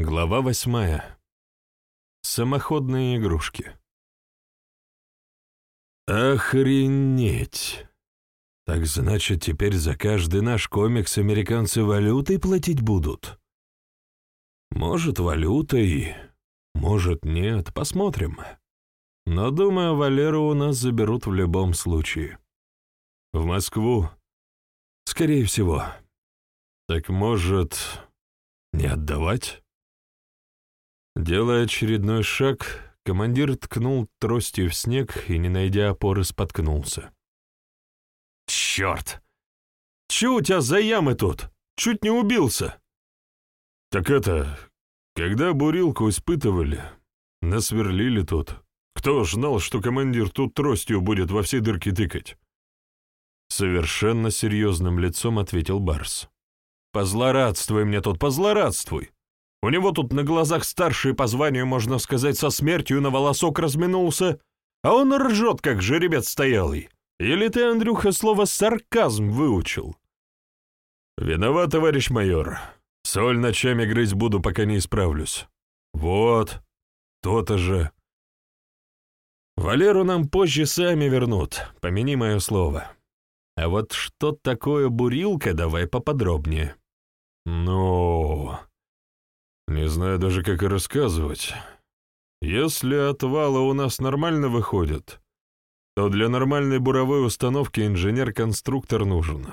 Глава восьмая. Самоходные игрушки. Охренеть! Так значит, теперь за каждый наш комикс американцы валютой платить будут? Может, валютой, может, нет, посмотрим. Но, думаю, Валеру у нас заберут в любом случае. В Москву? Скорее всего. Так может, не отдавать? Делая очередной шаг, командир ткнул тростью в снег и, не найдя опоры, споткнулся. «Черт! Че у тебя за ямы тут? Чуть не убился!» «Так это, когда бурилку испытывали, насверлили тут. Кто ж знал, что командир тут тростью будет во все дырки тыкать?» Совершенно серьезным лицом ответил Барс. «Позлорадствуй мне тут, позлорадствуй! У него тут на глазах старший по званию, можно сказать, со смертью на волосок разминулся, а он ржет, как жеребец стоялый. Или ты, Андрюха, слово «сарказм» выучил?» «Виноват, товарищ майор. Соль ночами грызть буду, пока не исправлюсь. Вот, то-то же. Валеру нам позже сами вернут, помяни мое слово. А вот что такое бурилка, давай поподробнее». «Ну...» Не знаю даже, как и рассказывать. Если отвалы у нас нормально выходят, то для нормальной буровой установки инженер-конструктор нужен.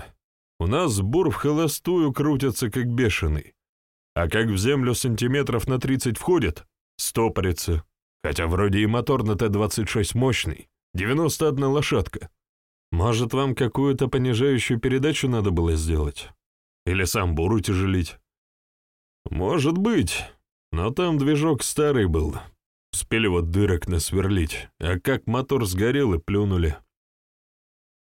У нас бур в холостую крутится, как бешеный. А как в землю сантиметров на 30 входит, стопорится. Хотя вроде и мотор на Т-26 мощный, 91 лошадка. Может, вам какую-то понижающую передачу надо было сделать? Или сам бур утяжелить? «Может быть, но там движок старый был. Успели вот дырок насверлить, а как мотор сгорел и плюнули.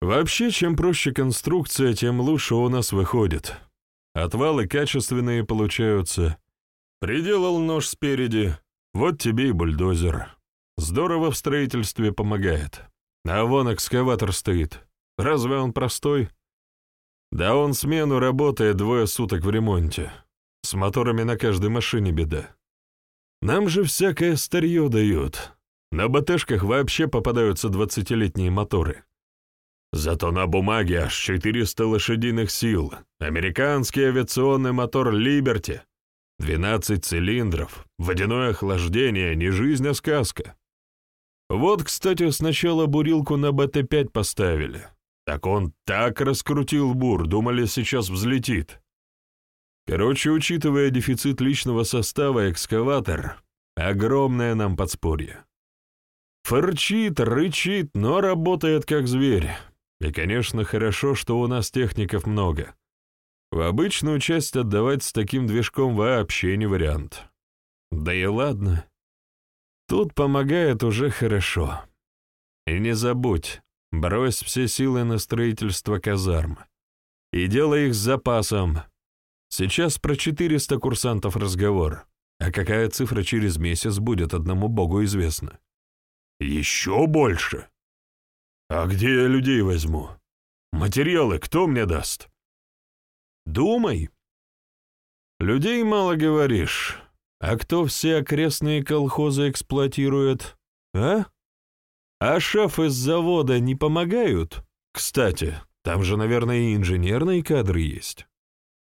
Вообще, чем проще конструкция, тем лучше у нас выходит. Отвалы качественные получаются. Приделал нож спереди, вот тебе и бульдозер. Здорово в строительстве помогает. А вон экскаватор стоит. Разве он простой? Да он смену работает двое суток в ремонте. С моторами на каждой машине беда. Нам же всякое старье дают. На БТшках вообще попадаются двадцатилетние моторы. Зато на бумаге аж 400 лошадиных сил. Американский авиационный мотор «Либерти». 12 цилиндров, водяное охлаждение, не жизнь, а сказка. Вот, кстати, сначала бурилку на БТ-5 поставили. Так он так раскрутил бур, думали, сейчас взлетит. Короче, учитывая дефицит личного состава, экскаватор — огромное нам подспорье. Фырчит, рычит, но работает как зверь. И, конечно, хорошо, что у нас техников много. В обычную часть отдавать с таким движком вообще не вариант. Да и ладно. Тут помогает уже хорошо. И не забудь, брось все силы на строительство казарм. И делай их с запасом, Сейчас про 400 курсантов разговор, а какая цифра через месяц будет, одному богу известно. Еще больше? А где я людей возьму? Материалы кто мне даст? Думай. Людей мало говоришь. А кто все окрестные колхозы эксплуатирует? А? А шеф из завода не помогают? Кстати, там же, наверное, и инженерные кадры есть.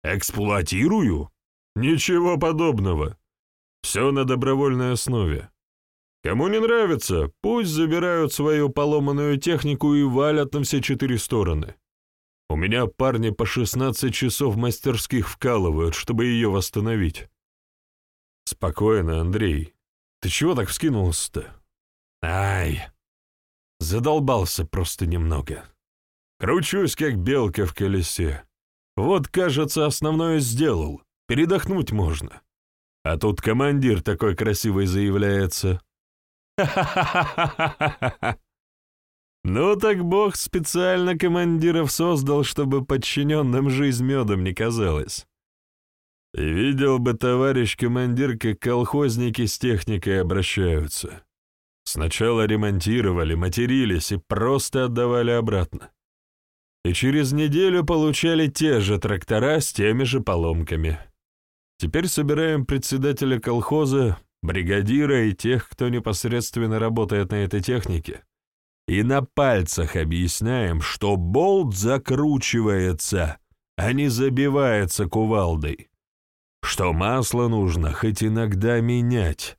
Эксплуатирую? Ничего подобного. Все на добровольной основе. Кому не нравится, пусть забирают свою поломанную технику и валят на все четыре стороны. У меня парни по 16 часов мастерских вкалывают, чтобы ее восстановить. Спокойно, Андрей. Ты чего так вскинулся-то? Ай, задолбался просто немного. Кручусь, как белка в колесе. Вот, кажется, основное сделал. Передохнуть можно. А тут командир такой красивый заявляется. Ха-ха-ха-ха-ха-ха! Ну так Бог специально командиров создал, чтобы подчиненным жизнь медом не казалась. И видел бы товарищ командир, как колхозники с техникой обращаются. Сначала ремонтировали, матерились и просто отдавали обратно и через неделю получали те же трактора с теми же поломками. Теперь собираем председателя колхоза, бригадира и тех, кто непосредственно работает на этой технике, и на пальцах объясняем, что болт закручивается, а не забивается кувалдой, что масло нужно хоть иногда менять,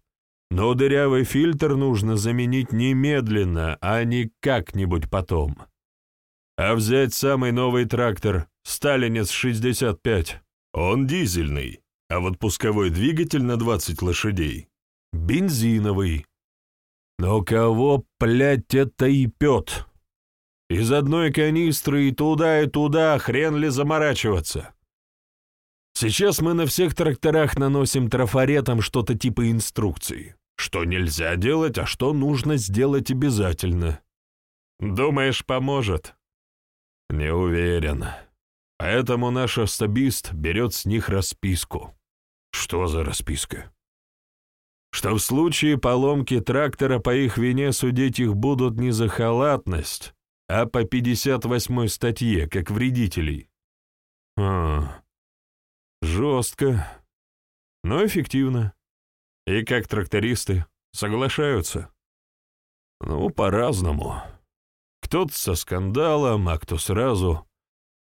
но дырявый фильтр нужно заменить немедленно, а не как-нибудь потом. А взять самый новый трактор «Сталинец 65», он дизельный, а вот пусковой двигатель на 20 лошадей — бензиновый. Но кого, блядь, это и пет? Из одной канистры и туда, и туда, хрен ли заморачиваться? Сейчас мы на всех тракторах наносим трафаретом что-то типа инструкции. Что нельзя делать, а что нужно сделать обязательно. Думаешь, поможет? Не уверен. Поэтому наш особист берет с них расписку. Что за расписка? Что в случае поломки трактора по их вине судить их будут не за халатность, а по 58 статье, как вредителей. А, жестко, но эффективно. И как трактористы соглашаются. Ну, по-разному. Кто-то со скандалом, а кто сразу.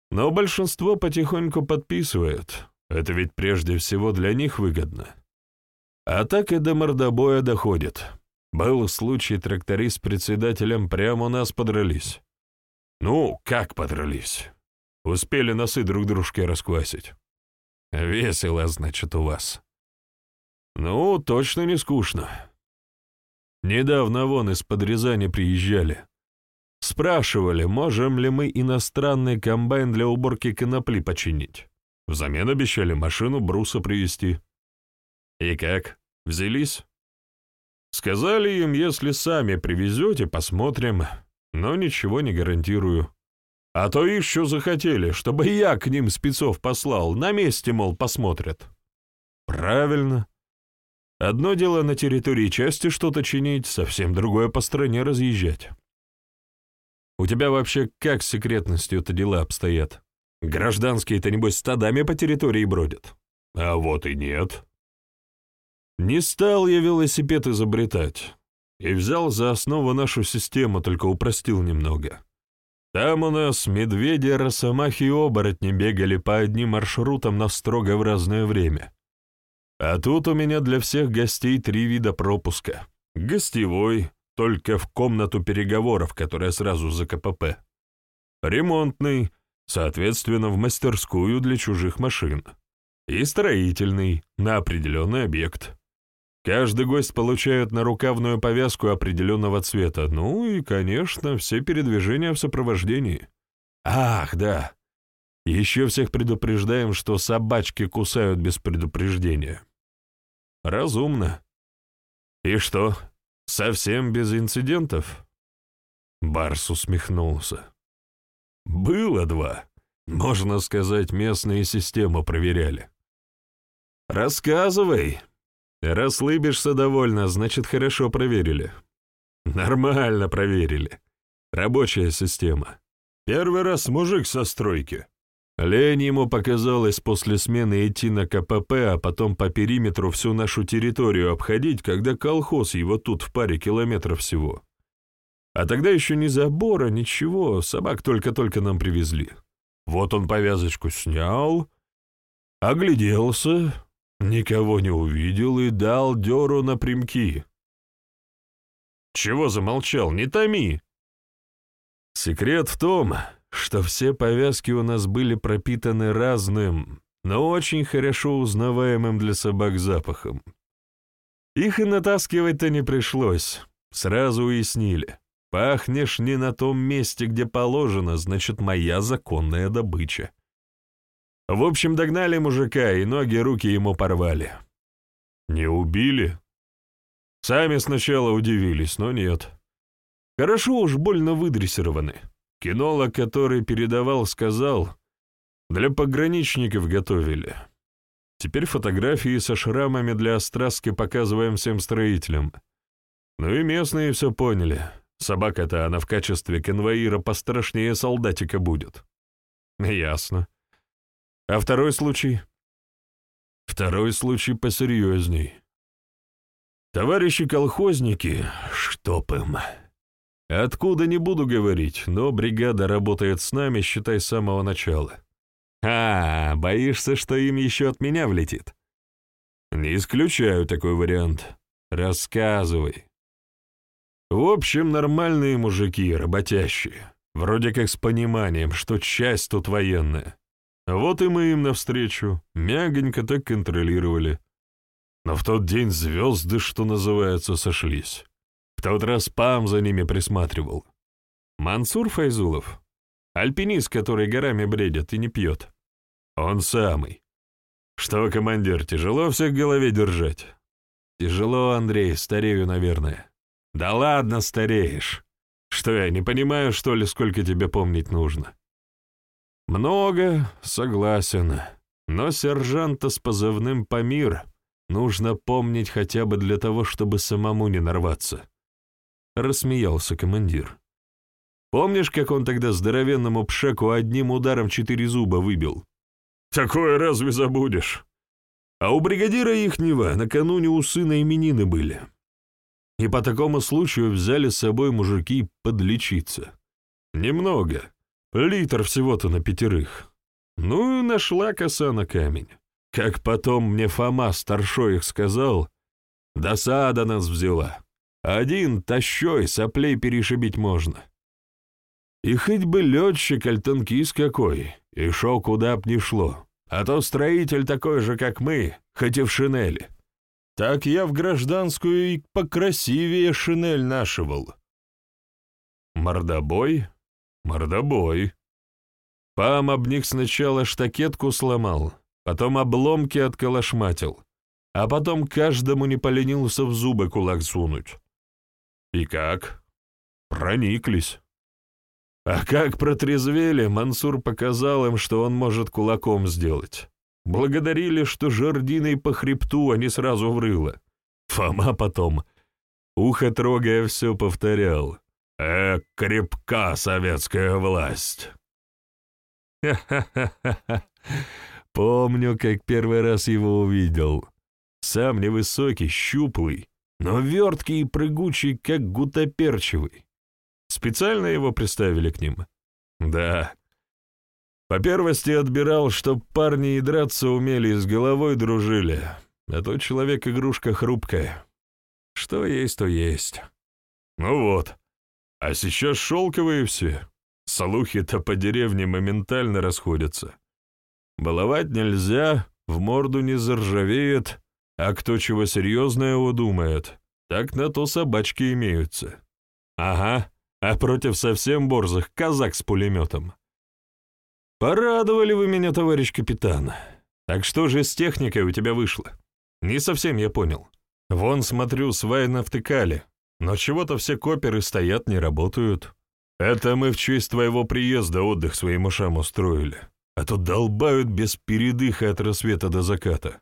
Но большинство потихоньку подписывает. Это ведь прежде всего для них выгодно. А так и до мордобоя доходит. Был случай, тракторист с председателем прямо у нас подрались. Ну, как подрались? Успели носы друг дружке расквасить. Весело, значит, у вас. Ну, точно не скучно. Недавно вон из-под Рязани приезжали. Спрашивали, можем ли мы иностранный комбайн для уборки конопли починить. Взамен обещали машину бруса привезти. И как, взялись? Сказали им, если сами привезете, посмотрим, но ничего не гарантирую. А то еще захотели, чтобы я к ним спецов послал, на месте, мол, посмотрят. Правильно. Одно дело на территории части что-то чинить, совсем другое по стране разъезжать. У тебя вообще как с секретностью-то дела обстоят? Гражданские-то, небось, стадами по территории бродят. А вот и нет. Не стал я велосипед изобретать. И взял за основу нашу систему, только упростил немного. Там у нас медведи, росомахи и оборотни бегали по одним маршрутам, но строго в разное время. А тут у меня для всех гостей три вида пропуска. Гостевой, только в комнату переговоров, которая сразу за КПП. Ремонтный, соответственно, в мастерскую для чужих машин. И строительный, на определенный объект. Каждый гость получает нарукавную повязку определенного цвета, ну и, конечно, все передвижения в сопровождении. Ах, да. Еще всех предупреждаем, что собачки кусают без предупреждения. Разумно. И что, совсем без инцидентов? Барс усмехнулся. Было два. Можно сказать, местные системы проверяли. Рассказывай. Расслыбишься довольно, значит, хорошо проверили. Нормально проверили. Рабочая система. Первый раз мужик со стройки. Лень ему показалось после смены идти на КПП, а потом по периметру всю нашу территорию обходить, когда колхоз его тут в паре километров всего. А тогда еще ни забора, ничего, собак только-только нам привезли. Вот он повязочку снял, огляделся, никого не увидел и дал дёру напрямки. «Чего замолчал? Не томи!» Секрет в том, что все повязки у нас были пропитаны разным, но очень хорошо узнаваемым для собак запахом. Их и натаскивать-то не пришлось, сразу уяснили. Пахнешь не на том месте, где положено, значит, моя законная добыча. В общем, догнали мужика, и ноги руки ему порвали. Не убили? Сами сначала удивились, но нет. Хорошо уж больно выдрессированы. Кинолог, который передавал, сказал, для пограничников готовили. Теперь фотографии со шрамами для остраски показываем всем строителям. Ну и местные все поняли. Собака-то она в качестве конвоира пострашнее солдатика будет. Ясно. А второй случай? Второй случай посерьезней. Товарищи колхозники, чтоб им. Откуда не буду говорить, но бригада работает с нами, считай, с самого начала. А, боишься, что им еще от меня влетит? Не исключаю такой вариант. Рассказывай. В общем, нормальные мужики, работящие. Вроде как с пониманием, что часть тут военная. Вот и мы им навстречу, мягонько так контролировали. Но в тот день звезды, что называется, сошлись. Тот раз Пам за ними присматривал. Мансур Файзулов, альпинист, который горами бредит и не пьет. Он самый. Что, командир, тяжело всех в голове держать? Тяжело, Андрей, старею, наверное. Да ладно, стареешь. Что я, не понимаю, что ли, сколько тебе помнить нужно? Много, согласен. Но сержанта с позывным «Памир» нужно помнить хотя бы для того, чтобы самому не нарваться. Рассмеялся командир. Помнишь, как он тогда здоровенному пшеку одним ударом четыре зуба выбил? Такое разве забудешь? А у бригадира ихнего накануне у сына именины были. И по такому случаю взяли с собой мужики подлечиться. Немного. Литр всего-то на пятерых. Ну и нашла коса на камень. Как потом мне Фома старшой их сказал, досада нас взяла. Один тащой соплей перешибить можно. И хоть бы летчик альтанкист какой, и шо куда б ни шло, а то строитель такой же, как мы, хоть и в шинели. Так я в гражданскую и покрасивее шинель нашивал. Мордобой? Мордобой. Пам об них сначала штакетку сломал, потом обломки отколошматил, а потом каждому не поленился в зубы кулак сунуть. И как? Прониклись. А как протрезвели, Мансур показал им, что он может кулаком сделать. Благодарили, что жердиной по хребту, а не сразу в рыло. Фома потом, ухо трогая, все повторял. «Э, крепка советская власть!» «Ха-ха-ха-ха! Помню, как первый раз его увидел. Сам невысокий, щуплый, но верткий и прыгучий, как гутоперчивый. Специально его приставили к ним? Да. По первости отбирал, чтоб парни и драться умели и с головой дружили, а то человек игрушка хрупкая. Что есть, то есть. Ну вот. А сейчас шелковые все. Слухи-то по деревне моментально расходятся. Баловать нельзя, в морду не заржавеет, а кто чего серьезного думает, так на то собачки имеются. Ага, а против совсем борзых казак с пулеметом. Порадовали вы меня, товарищ капитан. Так что же с техникой у тебя вышло? Не совсем я понял. Вон, смотрю, сваи навтыкали, но чего-то все коперы стоят, не работают. Это мы в честь твоего приезда отдых своим ушам устроили, а то долбают без передыха от рассвета до заката.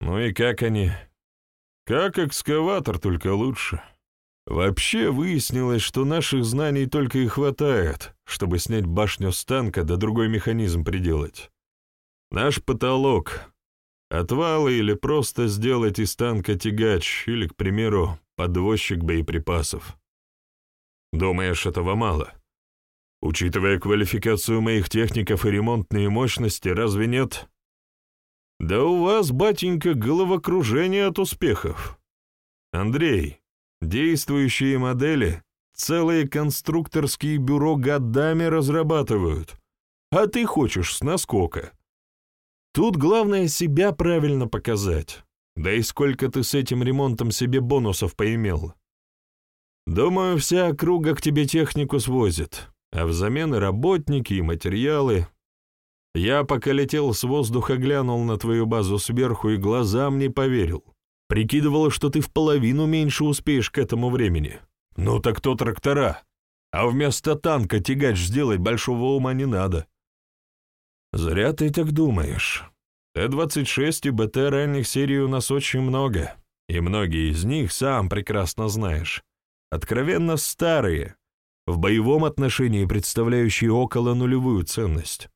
Ну и как они? Как экскаватор, только лучше. Вообще выяснилось, что наших знаний только и хватает, чтобы снять башню с танка да другой механизм приделать. Наш потолок — отвалы или просто сделать из танка тягач или, к примеру, подвозчик боеприпасов. Думаешь, этого мало? Учитывая квалификацию моих техников и ремонтные мощности, разве нет? Да у вас, батенька, головокружение от успехов. Андрей, действующие модели целые конструкторские бюро годами разрабатывают, а ты хочешь с наскока. Тут главное себя правильно показать. Да и сколько ты с этим ремонтом себе бонусов поимел. Думаю, вся округа к тебе технику свозит, а взамен и работники, и материалы. Я, пока летел с воздуха, глянул на твою базу сверху и глазам не поверил. Прикидывал, что ты в половину меньше успеешь к этому времени. Ну так то трактора. А вместо танка тягач сделать большого ума не надо. Зря ты так думаешь. Т-26 и БТ ранних серий у нас очень много, и многие из них, сам прекрасно знаешь, откровенно старые, в боевом отношении представляющие около нулевую ценность.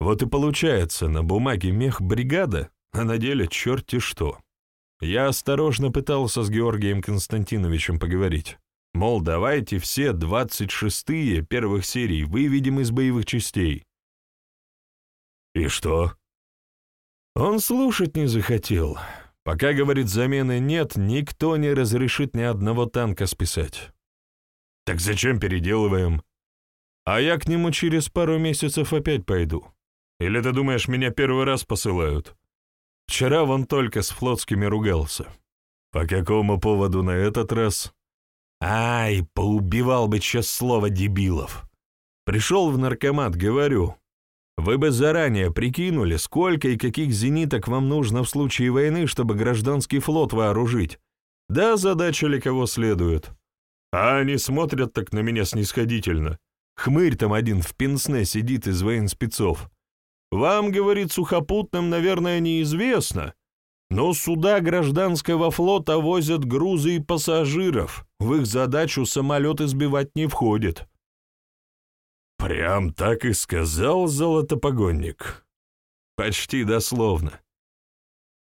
Вот и получается, на бумаге мех бригада а на деле черти что. Я осторожно пытался с Георгием Константиновичем поговорить. Мол, давайте все 26-е первых серий выведем из боевых частей. И что? Он слушать не захотел. Пока, говорит, замены нет, никто не разрешит ни одного танка списать. Так зачем переделываем? А я к нему через пару месяцев опять пойду. Или ты думаешь, меня первый раз посылают? Вчера вон только с флотскими ругался. По какому поводу на этот раз? Ай, поубивал бы сейчас слово дебилов. Пришел в наркомат, говорю, вы бы заранее прикинули, сколько и каких зениток вам нужно в случае войны, чтобы гражданский флот вооружить. Да, задача ли кого следует. А они смотрят так на меня снисходительно. Хмырь там один в пенсне сидит из военспецов. Вам, говорит, сухопутным, наверное, неизвестно, но суда гражданского флота возят грузы и пассажиров. В их задачу самолеты сбивать не входит. Прям так и сказал золотопогонник. Почти дословно.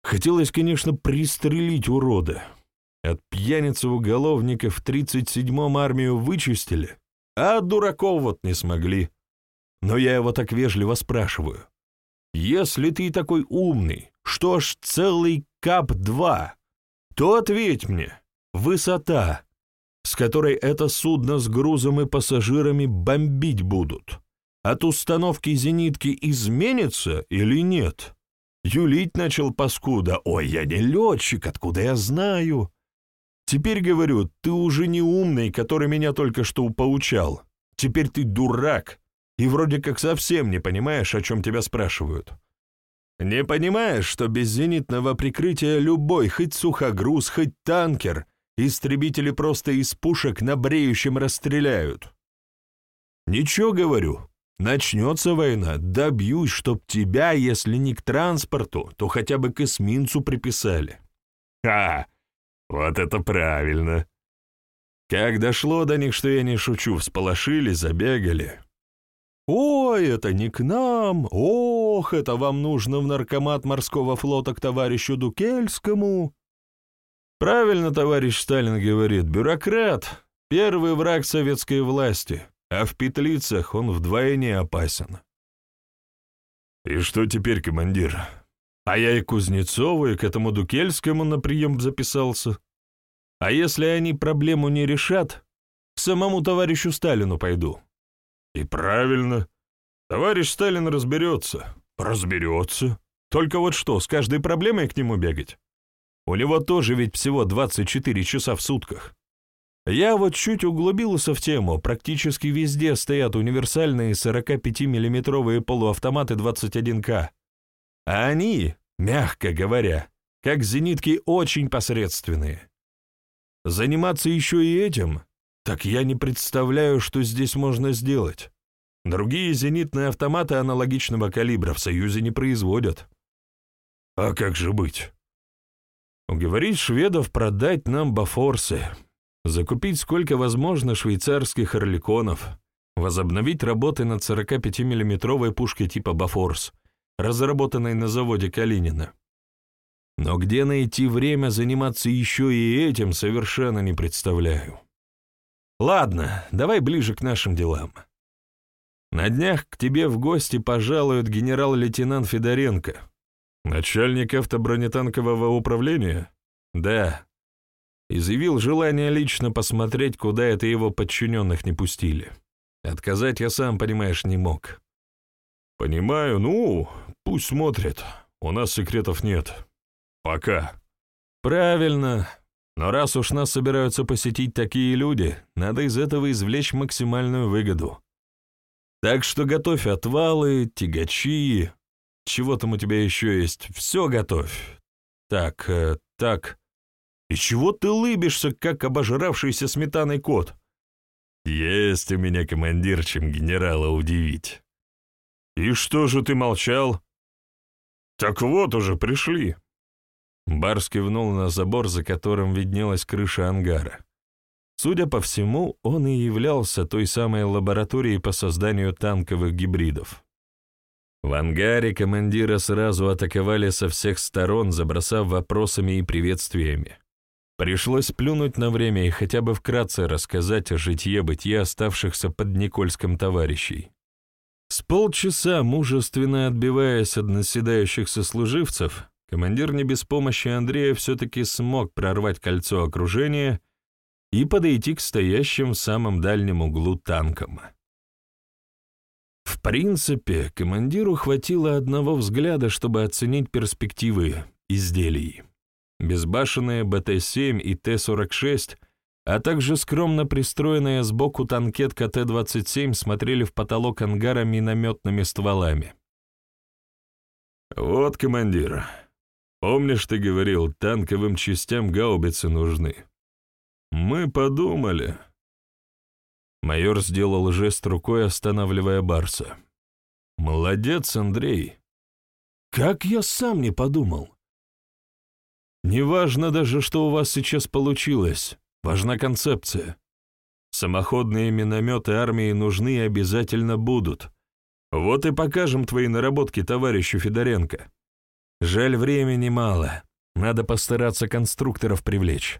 Хотелось, конечно, пристрелить урода. От пьяницы-уголовника в 37-м армию вычистили, а дураков вот не смогли. Но я его так вежливо спрашиваю. Если ты такой умный, что ж целый КАП-2, то ответь мне, высота, с которой это судно с грузом и пассажирами бомбить будут, от установки зенитки изменится или нет? Юлить начал паскуда. Ой, я не летчик, откуда я знаю? Теперь говорю, ты уже не умный, который меня только что поучал. Теперь ты дурак, и вроде как совсем не понимаешь, о чем тебя спрашивают. Не понимаешь, что без зенитного прикрытия любой, хоть сухогруз, хоть танкер — Истребители просто из пушек на бреющем расстреляют. Ничего, говорю, начнется война, добьюсь, чтоб тебя, если не к транспорту, то хотя бы к эсминцу приписали. А, вот это правильно. Как дошло до них, что я не шучу, всполошили, забегали. «Ой, это не к нам! Ох, это вам нужно в наркомат морского флота к товарищу Дукельскому!» Правильно товарищ Сталин говорит, бюрократ — первый враг советской власти, а в петлицах он вдвойне опасен. И что теперь, командир? А я и Кузнецову, и к этому Дукельскому на прием записался. А если они проблему не решат, к самому товарищу Сталину пойду. И правильно. Товарищ Сталин разберется. Разберется. Только вот что, с каждой проблемой к нему бегать? У него тоже ведь всего 24 часа в сутках. Я вот чуть углубился в тему, практически везде стоят универсальные 45-миллиметровые полуавтоматы 21К. А они, мягко говоря, как зенитки очень посредственные. Заниматься еще и этим, так я не представляю, что здесь можно сделать. Другие зенитные автоматы аналогичного калибра в Союзе не производят. А как же быть? Уговорить шведов продать нам бафорсы, закупить сколько возможно швейцарских орликонов, возобновить работы над 45-миллиметровой пушкой типа «Бафорс», разработанной на заводе Калинина. Но где найти время заниматься еще и этим, совершенно не представляю. Ладно, давай ближе к нашим делам. На днях к тебе в гости пожалует генерал-лейтенант Федоренко, Начальник автобронетанкового управления? Да. Изъявил желание лично посмотреть, куда это его подчиненных не пустили. Отказать я сам, понимаешь, не мог. Понимаю, ну, пусть смотрят. У нас секретов нет. Пока. Правильно. Но раз уж нас собираются посетить такие люди, надо из этого извлечь максимальную выгоду. Так что готовь отвалы, тягачи, чего там у тебя еще есть? Все готовь. Так, э, так. И чего ты лыбишься, как обожравшийся сметаной кот? Есть у меня командир, чем генерала удивить. И что же ты молчал? Так вот уже пришли. Барс кивнул на забор, за которым виднелась крыша ангара. Судя по всему, он и являлся той самой лабораторией по созданию танковых гибридов. В ангаре командира сразу атаковали со всех сторон, забросав вопросами и приветствиями. Пришлось плюнуть на время и хотя бы вкратце рассказать о житье-бытие оставшихся под Никольском товарищей. С полчаса, мужественно отбиваясь от наседающих сослуживцев, командир не без помощи Андрея все-таки смог прорвать кольцо окружения и подойти к стоящим в самом дальнем углу танкам. В принципе, командиру хватило одного взгляда, чтобы оценить перспективы изделий. Безбашенные БТ-7 и Т-46, а также скромно пристроенная сбоку танкетка Т-27 смотрели в потолок ангара минометными стволами. «Вот, командир, помнишь, ты говорил, танковым частям гаубицы нужны? Мы подумали...» Майор сделал жест рукой, останавливая Барса. «Молодец, Андрей. Как я сам не подумал. Неважно даже, что у вас сейчас получилось, важна концепция. Самоходные минометы армии нужны и обязательно будут. Вот и покажем твои наработки товарищу Федоренко. Жаль, времени мало. Надо постараться конструкторов привлечь.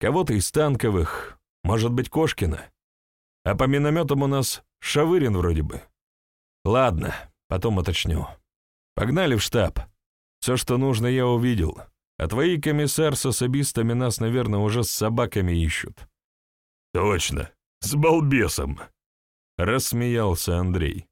Кого-то из танковых, может быть, Кошкина. А по минометам у нас Шавырин вроде бы. Ладно, потом уточню. Погнали в штаб. Все, что нужно, я увидел. А твои комиссар с особистами нас, наверное, уже с собаками ищут. Точно, с балбесом. Рассмеялся Андрей.